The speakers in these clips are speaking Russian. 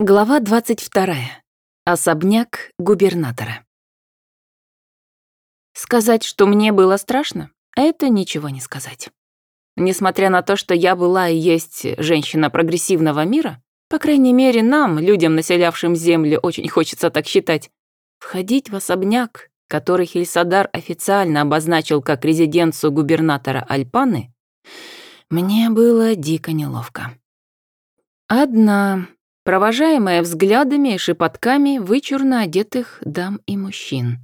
Глава 22. Особняк губернатора. Сказать, что мне было страшно, это ничего не сказать. Несмотря на то, что я была и есть женщина прогрессивного мира, по крайней мере нам, людям, населявшим Землю, очень хочется так считать, входить в особняк, который Хельсадар официально обозначил как резиденцию губернатора Альпаны, мне было дико неловко. Одна, провожаемая взглядами и шепотками вычурно одетых дам и мужчин.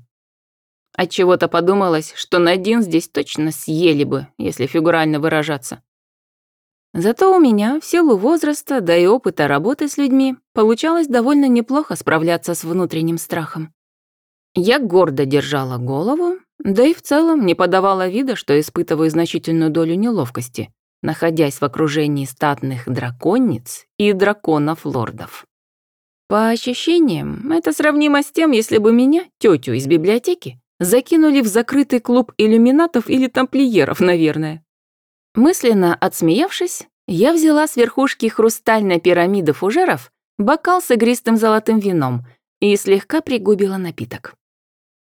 Отчего-то подумалось, что Надин здесь точно съели бы, если фигурально выражаться. Зато у меня, в силу возраста, да и опыта работы с людьми, получалось довольно неплохо справляться с внутренним страхом. Я гордо держала голову, да и в целом не подавала вида, что испытываю значительную долю неловкости, находясь в окружении статных драконниц и драконов-лордов. По ощущениям, это сравнимо с тем, если бы меня, тетю из библиотеки, закинули в закрытый клуб иллюминатов или тамплиеров, наверное. Мысленно отсмеявшись, я взяла с верхушки хрустальной пирамиды фужеров бокал с игристым золотым вином и слегка пригубила напиток.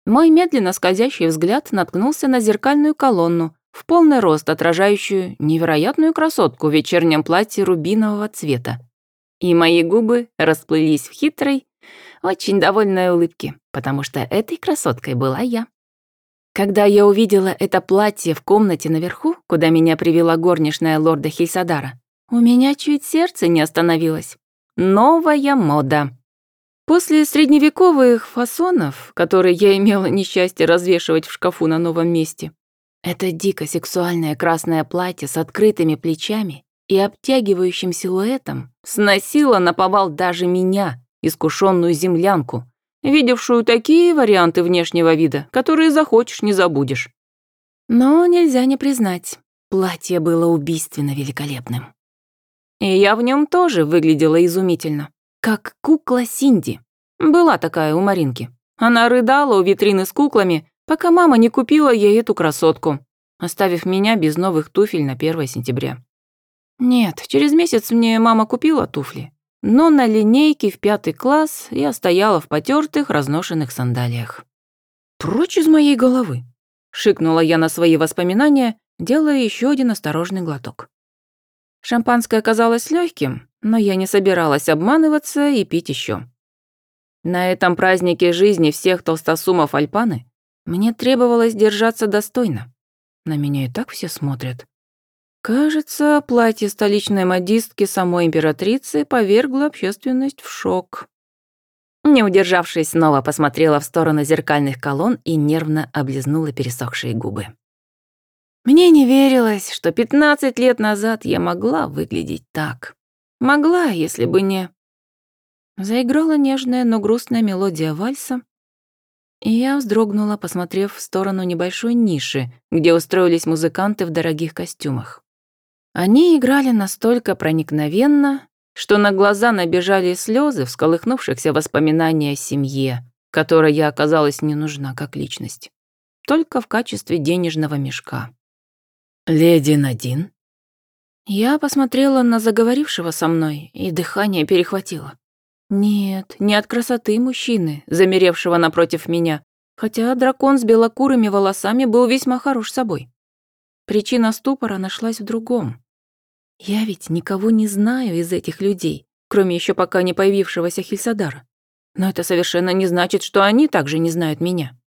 Мой медленно скользящий взгляд наткнулся на зеркальную колонну, в полный рост отражающую невероятную красотку в вечернем платье рубинового цвета. И мои губы расплылись в хитрой, очень довольной улыбке, потому что этой красоткой была я. Когда я увидела это платье в комнате наверху, куда меня привела горничная лорда Хельсадара, у меня чуть сердце не остановилось. Новая мода. После средневековых фасонов, которые я имела несчастье развешивать в шкафу на новом месте, это дико сексуальное красное платье с открытыми плечами и обтягивающим силуэтом сносило на повал даже меня, искушенную землянку, видевшую такие варианты внешнего вида, которые захочешь, не забудешь. Но нельзя не признать, платье было убийственно великолепным. И я в нем тоже выглядела изумительно, как кукла Синди. Была такая у Маринки. Она рыдала у витрины с куклами, пока мама не купила ей эту красотку, оставив меня без новых туфель на 1 сентября. Нет, через месяц мне мама купила туфли, но на линейке в пятый класс я стояла в потертых, разношенных сандалиях. «Прочь из моей головы!» — шикнула я на свои воспоминания, делая еще один осторожный глоток. Шампанское оказалось легким, но я не собиралась обманываться и пить еще. На этом празднике жизни всех толстосумов Альпаны мне требовалось держаться достойно. На меня и так все смотрят. Кажется, платье столичной модистки самой императрицы повергло общественность в шок. Не удержавшись, снова посмотрела в сторону зеркальных колонн и нервно облизнула пересохшие губы. Мне не верилось, что 15 лет назад я могла выглядеть так. Могла, если бы не... Заиграла нежная, но грустная мелодия вальса, я вздрогнула, посмотрев в сторону небольшой ниши, где устроились музыканты в дорогих костюмах. Они играли настолько проникновенно, что на глаза набежали слезы всколыхнувшихся воспоминаний о семье, которой я оказалась не нужна как личность, только в качестве денежного мешка. «Леди Надин?» Я посмотрела на заговорившего со мной, и дыхание перехватило. Нет, не от красоты мужчины, замеревшего напротив меня, хотя дракон с белокурыми волосами был весьма хорош собой. Причина ступора нашлась в другом. Я ведь никого не знаю из этих людей, кроме еще пока не появившегося Хельсадара. Но это совершенно не значит, что они также не знают меня.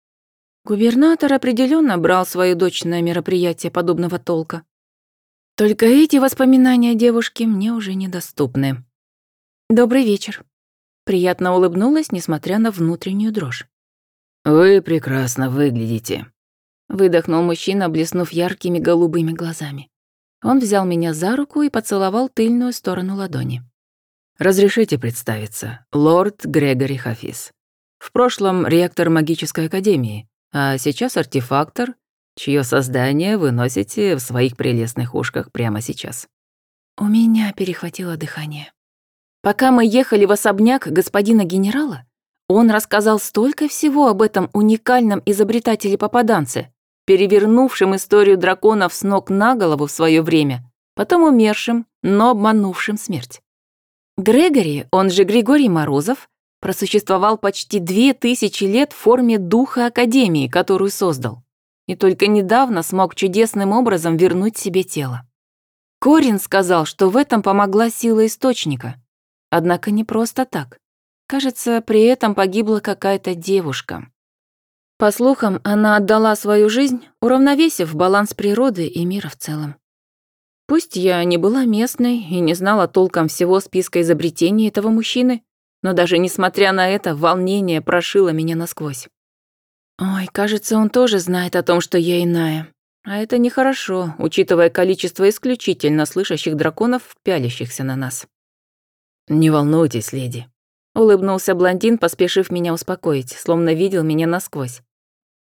Губернатор определенно брал свою дочь на мероприятие подобного толка. Только эти воспоминания девушки мне уже недоступны. «Добрый вечер», Приятно улыбнулась, несмотря на внутреннюю дрожь. «Вы прекрасно выглядите», — выдохнул мужчина, блеснув яркими голубыми глазами. Он взял меня за руку и поцеловал тыльную сторону ладони. «Разрешите представиться, лорд Грегори Хафиз. В прошлом ректор магической академии, а сейчас артефактор, чье создание вы носите в своих прелестных ушках прямо сейчас». У меня перехватило дыхание. Пока мы ехали в особняк господина генерала, он рассказал столько всего об этом уникальном изобретателе-попаданце, перевернувшем историю драконов с ног на голову в свое время, потом умершим, но обманувшим смерть. Грегори, он же Григорий Морозов, просуществовал почти две тысячи лет в форме духа Академии, которую создал, и только недавно смог чудесным образом вернуть себе тело. Корин сказал, что в этом помогла сила Источника. Однако не просто так. Кажется, при этом погибла какая-то девушка. По слухам, она отдала свою жизнь, уравновесив баланс природы и мира в целом. Пусть я не была местной и не знала толком всего списка изобретений этого мужчины, но даже несмотря на это, волнение прошило меня насквозь. Ой, кажется, он тоже знает о том, что я иная. А это нехорошо, учитывая количество исключительно слышащих драконов, пялящихся на нас. «Не волнуйтесь, леди», — улыбнулся блондин, поспешив меня успокоить, словно видел меня насквозь.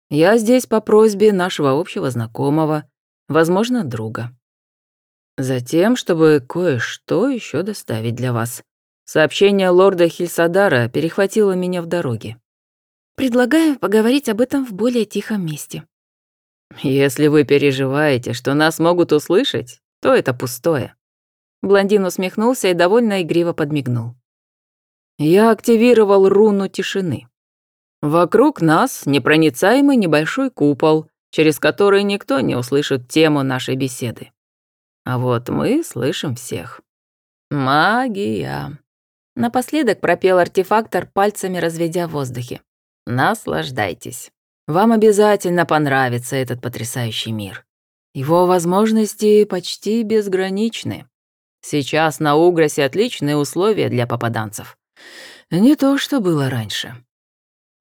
«Я здесь по просьбе нашего общего знакомого, возможно, друга. Затем, чтобы кое-что еще доставить для вас. Сообщение лорда Хильсадара перехватило меня в дороге. Предлагаю поговорить об этом в более тихом месте. Если вы переживаете, что нас могут услышать, то это пустое. Блондин усмехнулся и довольно игриво подмигнул. Я активировал руну тишины. Вокруг нас непроницаемый небольшой купол, через который никто не услышит тему нашей беседы. А вот мы слышим всех. Магия. Напоследок пропел артефактор, пальцами разведя в воздухе. Наслаждайтесь. Вам обязательно понравится этот потрясающий мир. Его возможности почти безграничны. Сейчас на Угросе отличные условия для попаданцев. Не то, что было раньше.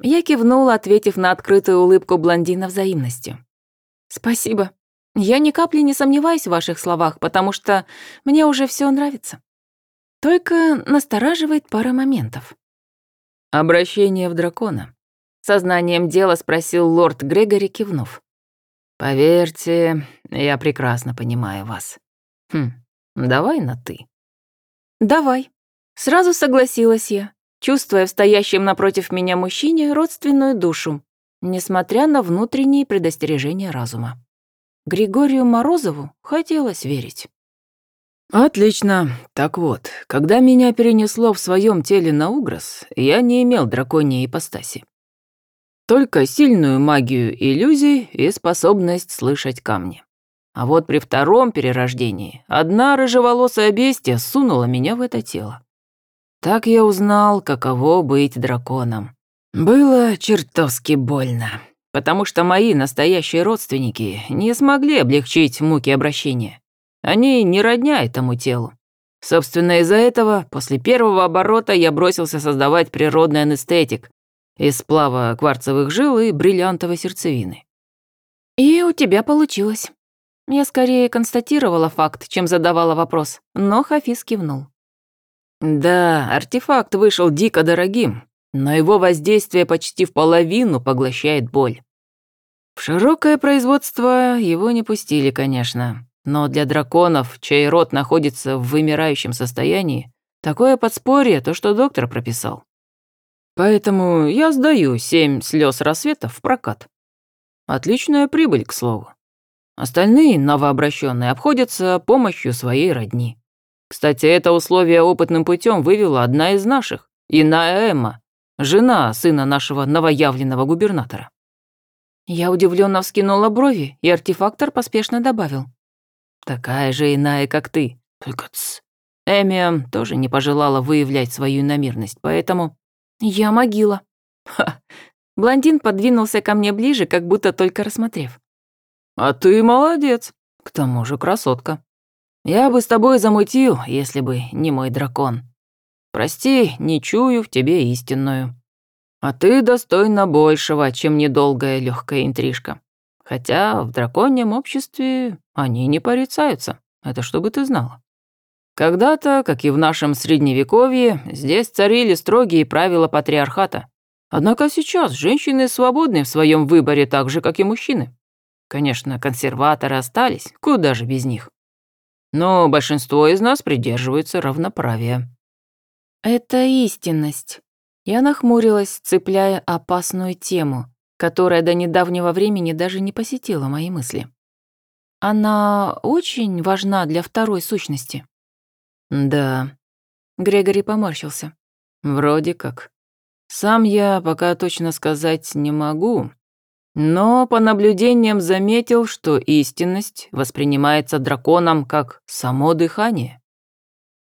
Я кивнула, ответив на открытую улыбку блондина взаимностью. «Спасибо», я ни капли не сомневаюсь в ваших словах, потому что мне уже все нравится. Только настораживает пара моментов. Обращение в дракона. Сознанием дела спросил лорд Грегори, кивнув. Поверьте, я прекрасно понимаю вас. Хм, давай на «ты». Давай. Сразу согласилась я, чувствуя в стоящем напротив меня мужчине родственную душу, несмотря на внутренние предостережения разума. Григорию Морозову хотелось верить. «Отлично. Так вот, когда меня перенесло в своем теле на Угрос, я не имел драконьей ипостаси. Только сильную магию иллюзий и способность слышать камни. А вот при втором перерождении одна рыжеволосая бестия сунула меня в это тело. Так я узнал, каково быть драконом. Было чертовски больно потому что мои настоящие родственники не смогли облегчить муки обращения. Они не родня этому телу. Собственно, из-за этого после первого оборота я бросился создавать природный анестетик из сплава кварцевых жил и бриллиантовой сердцевины. И у тебя получилось. Я скорее констатировала факт, чем задавала вопрос, но Хафиз кивнул. Да, артефакт вышел дико дорогим, но его воздействие почти в половину поглощает боль. В широкое производство его не пустили, конечно, но для драконов, чей род находится в вымирающем состоянии, такое подспорье то, что доктор прописал. Поэтому я сдаю семь слез рассвета в прокат. Отличная прибыль, к слову. Остальные новообращенные обходятся помощью своей родни. Кстати, это условие опытным путем вывела одна из наших, Иная Эмма, жена сына нашего новоявленного губернатора. Я удивленно вскинула брови, и артефактор поспешно добавил. «Такая же иная, как ты, только тс. Эмиам тоже не пожелала выявлять свою иномирность, поэтому...» «Я могила». Ха. Блондин подвинулся ко мне ближе, как будто только рассмотрев. «А ты молодец. К тому же красотка. Я бы с тобой замутил, если бы не мой дракон. Прости, не чую в тебе истинную». А ты достойна большего, чем недолгая легкая интрижка. Хотя в драконьем обществе они не порицаются. Это чтобы ты знала. Когда-то, как и в нашем средневековье, здесь царили строгие правила патриархата. Однако сейчас женщины свободны в своем выборе так же, как и мужчины. Конечно, консерваторы остались, куда же без них. Но большинство из нас придерживаются равноправия. Это истинность. Я нахмурилась, цепляя опасную тему, которая до недавнего времени даже не посетила мои мысли. Она очень важна для второй сущности. Да. Грегори поморщился. Вроде как. Сам я пока точно сказать не могу, но по наблюдениям заметил, что истинность воспринимается драконом как само дыхание.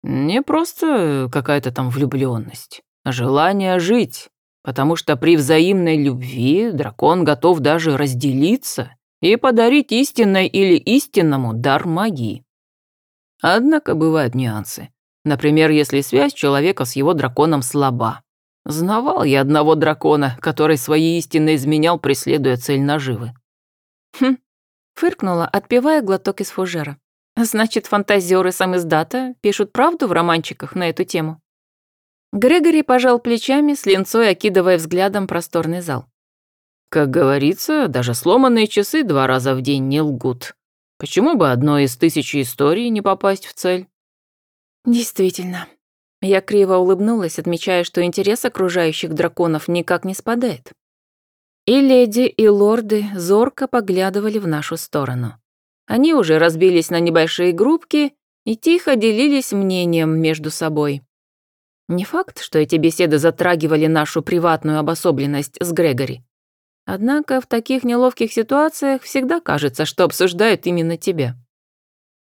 Не просто какая-то там влюбленность, а желание жить, потому что при взаимной любви дракон готов даже разделиться и подарить истинной или истинному дар магии. Однако бывают нюансы. Например, если связь человека с его драконом слаба. Знавал я одного дракона, который свои истины изменял, преследуя цель наживы. Хм, фыркнула, отпивая глоток из фужера. Значит, фантазеры сам издата пишут правду в романчиках на эту тему? Грегори пожал плечами, с линцой окидывая взглядом просторный зал. Как говорится, даже сломанные часы два раза в день не лгут. Почему бы одной из тысячи историй не попасть в цель? Действительно. Я криво улыбнулась, отмечая, что интерес окружающих драконов никак не спадает. И леди, и лорды зорко поглядывали в нашу сторону. Они уже разбились на небольшие группки и тихо делились мнением между собой. Не факт, что эти беседы затрагивали нашу приватную обособленность с Грегори. Однако в таких неловких ситуациях всегда кажется, что обсуждают именно тебя.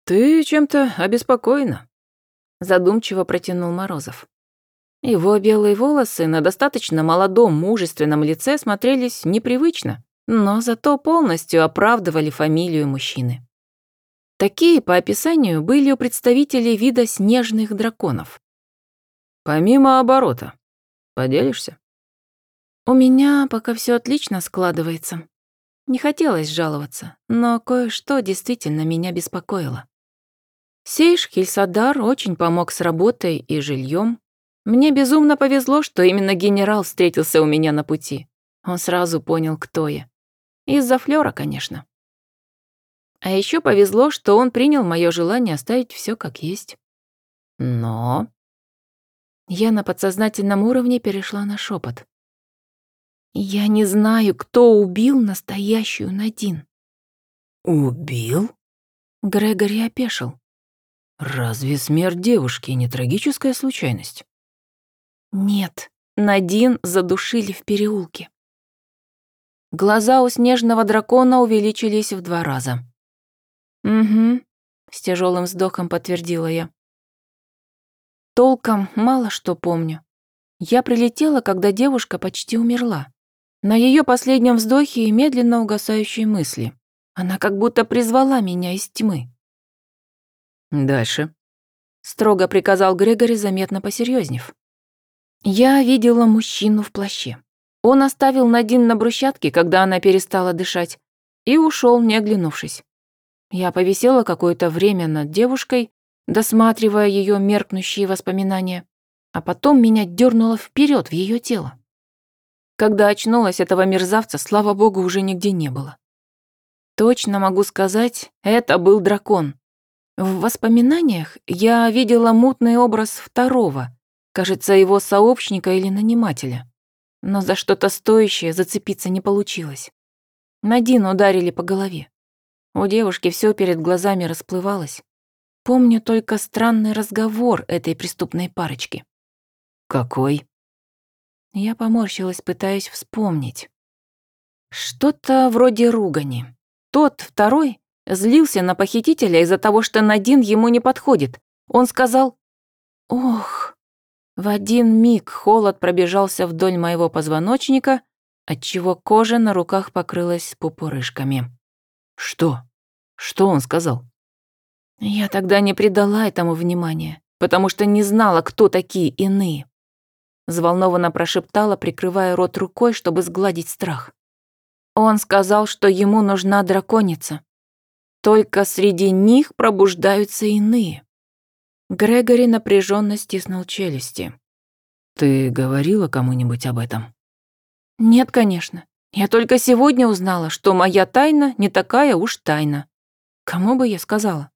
«Ты чем-то обеспокоена», — задумчиво протянул Морозов. Его белые волосы на достаточно молодом, мужественном лице смотрелись непривычно, но зато полностью оправдывали фамилию мужчины. Такие, по описанию, были у представителей вида снежных драконов. «Помимо оборота. Поделишься?» У меня пока все отлично складывается. Не хотелось жаловаться, но кое-что действительно меня беспокоило. Сейш Хильсадар очень помог с работой и жильем. Мне безумно повезло, что именно генерал встретился у меня на пути. Он сразу понял, кто я. Из-за Флёра, конечно. А еще повезло, что он принял мое желание оставить все как есть. Но... Я на подсознательном уровне перешла на шепот. Я не знаю, кто убил настоящую Надин. Убил? Грегори опешил. Разве смерть девушки не трагическая случайность? Нет, Надин задушили в переулке. Глаза у снежного дракона увеличились в два раза. «Угу», — с тяжелым вздохом подтвердила я. Толком мало что помню. Я прилетела, когда девушка почти умерла. На ее последнем вздохе и медленно угасающие мысли. Она как будто призвала меня из тьмы. «Дальше», — строго приказал Грегори, заметно посерьезнев. Я видела мужчину в плаще. Он оставил Надин на брусчатке, когда она перестала дышать, и ушел, не оглянувшись. Я повисела какое-то время над девушкой, досматривая ее меркнущие воспоминания, а потом меня дернуло вперед в ее тело. Когда очнулась, этого мерзавца, слава богу, уже нигде не было. Точно могу сказать, это был дракон. В воспоминаниях я видела мутный образ второго, кажется, его сообщника или нанимателя. Но за что-то стоящее зацепиться не получилось. Надин ударили по голове. У девушки все перед глазами расплывалось. Помню только странный разговор этой преступной парочки. «Какой?» Я поморщилась, пытаясь вспомнить. Что-то вроде ругани. Тот, второй, злился на похитителя из-за того, что Надин ему не подходит. Он сказал «Ох». В один миг холод пробежался вдоль моего позвоночника, отчего кожа на руках покрылась пупырышками. «Что? Что он сказал?» Я тогда не придала этому внимания, потому что не знала, кто такие иные взволнованно прошептала, прикрывая рот рукой, чтобы сгладить страх. Он сказал, что ему нужна драконица. Только среди них пробуждаются иные. Грегори напряженно стиснул челюсти. «Ты говорила кому-нибудь об этом?» «Нет, конечно. Я только сегодня узнала, что моя тайна не такая уж тайна. Кому бы я сказала?»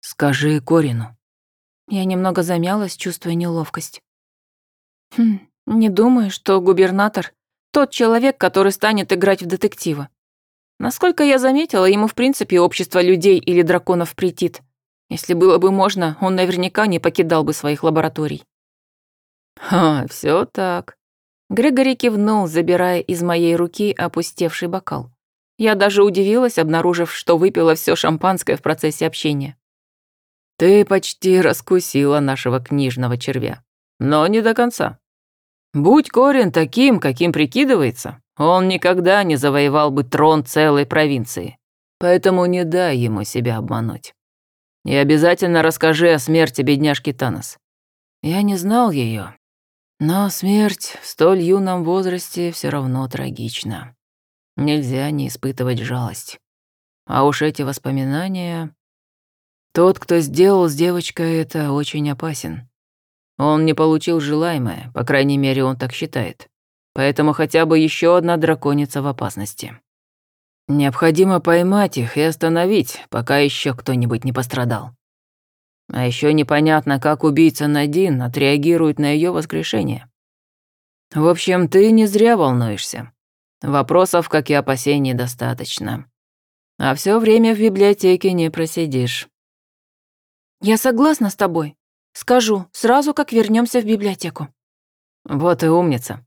«Скажи Корину». Я немного замялась, чувствуя неловкость. Хм, не думаю, что губернатор – тот человек, который станет играть в детектива. Насколько я заметила, ему в принципе общество людей или драконов претит. Если было бы можно, он наверняка не покидал бы своих лабораторий. «Ха, все так». Грегори кивнул, забирая из моей руки опустевший бокал. Я даже удивилась, обнаружив, что выпила все шампанское в процессе общения. «Ты почти раскусила нашего книжного червя, но не до конца. Будь Корин таким, каким прикидывается, он никогда не завоевал бы трон целой провинции. Поэтому не дай ему себя обмануть. И обязательно расскажи о смерти бедняжки Танос. Я не знал ее, но смерть в столь юном возрасте все равно трагична. Нельзя не испытывать жалость. А уж эти воспоминания... Тот, кто сделал с девочкой это, очень опасен. Он не получил желаемое, по крайней мере, он так считает. Поэтому хотя бы еще одна драконица в опасности. Необходимо поймать их и остановить, пока еще кто-нибудь не пострадал. А еще непонятно, как убийца Надин отреагирует на ее воскрешение. В общем, ты не зря волнуешься. Вопросов, как и опасений, достаточно. А все время в библиотеке не просидишь. Я согласна с тобой. Скажу, сразу как вернемся в библиотеку. Вот и умница.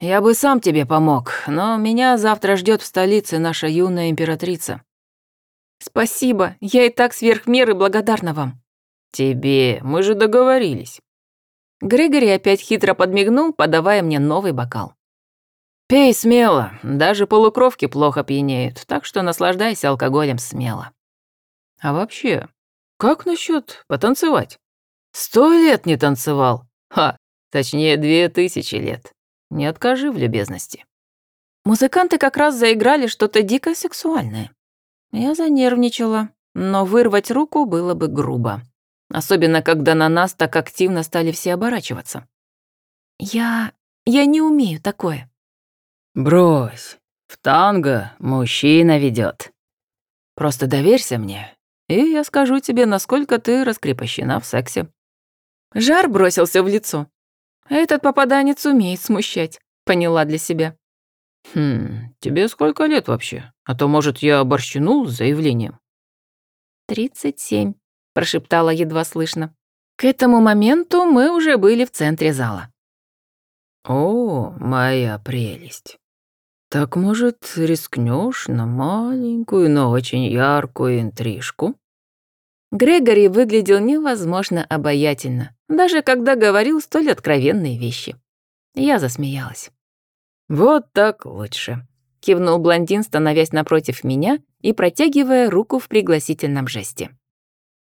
Я бы сам тебе помог, но меня завтра ждет в столице наша юная императрица. Спасибо, я и так сверх меры благодарна вам. «Тебе, мы же договорились». Грегори опять хитро подмигнул, подавая мне новый бокал. «Пей смело, даже полукровки плохо пьянеют, так что наслаждайся алкоголем смело. А вообще, как насчет потанцевать? Сто лет не танцевал. Ха, точнее, две тысячи лет. Не откажи в любезности». Музыканты как раз заиграли что-то дико сексуальное. Я занервничала, но вырвать руку было бы грубо. Особенно, когда на нас так активно стали все оборачиваться. Я... я не умею такое. Брось. В танго мужчина ведет. Просто доверься мне, и я скажу тебе, насколько ты раскрепощена в сексе. Жар бросился в лицо. Этот попаданец умеет смущать, поняла для себя. Хм, тебе сколько лет вообще? А то, может, я оборщенул с заявлением? Тридцать семь прошептала едва слышно. К этому моменту мы уже были в центре зала. «О, моя прелесть. Так, может, рискнешь на маленькую, но очень яркую интрижку?» Грегори выглядел невозможно обаятельно, даже когда говорил столь откровенные вещи. Я засмеялась. «Вот так лучше», — кивнул блондин, становясь напротив меня и протягивая руку в пригласительном жесте.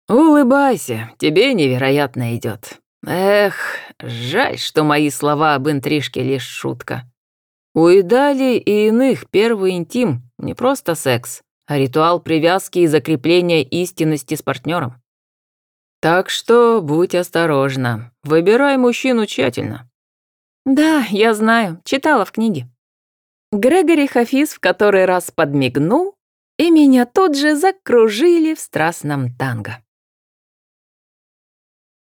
«Улыбайся, тебе невероятно идет. Эх, жаль, что мои слова об интрижке лишь шутка. У Идали и иных первый интим не просто секс, а ритуал привязки и закрепления истинности с партнером. Так что будь осторожна, выбирай мужчину тщательно». «Да, я знаю, читала в книге». Грегори Хафиз в который раз подмигнул, и меня тут же закружили в страстном танго.